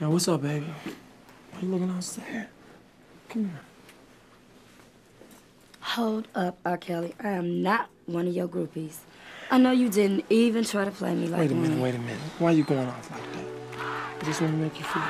Yo, what's up, baby? Why you looking outside? Come here. Hold up, R. Kelly. I am not one of your groupies. I know you didn't even try to play me like Wait a one. minute, wait a minute. Why are you going off like that? I just want to make you feel.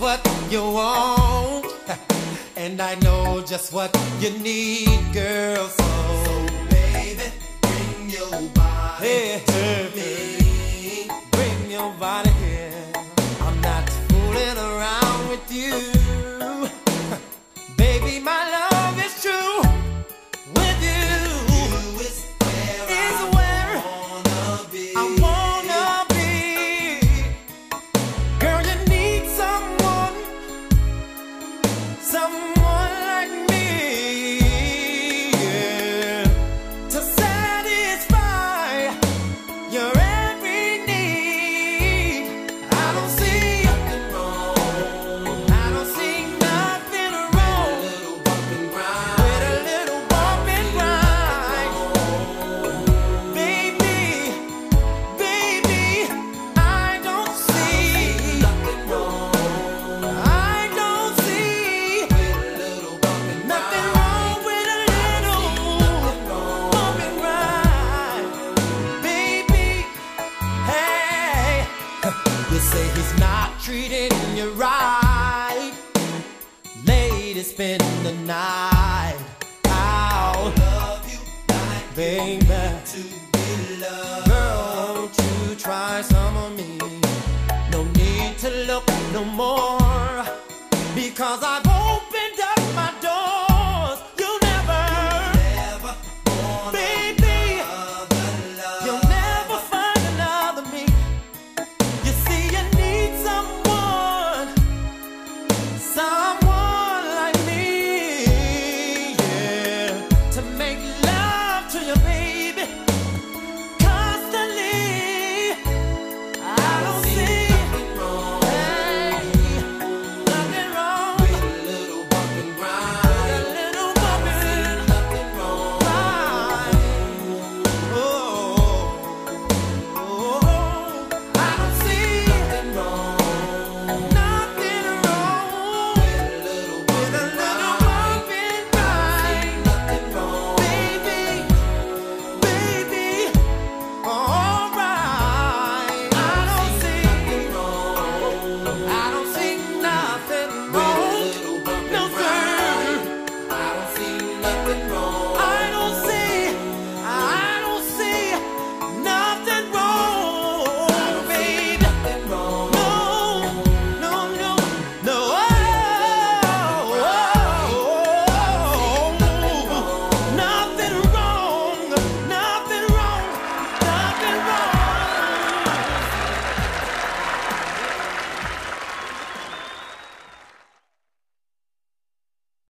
Just what you want, and I know just what you need, girl. So, baby, bring your body to me. Bring your body treating you right. Lady, spend the night out. Baby, Girl, won't you try some of me? No need to look no more because I've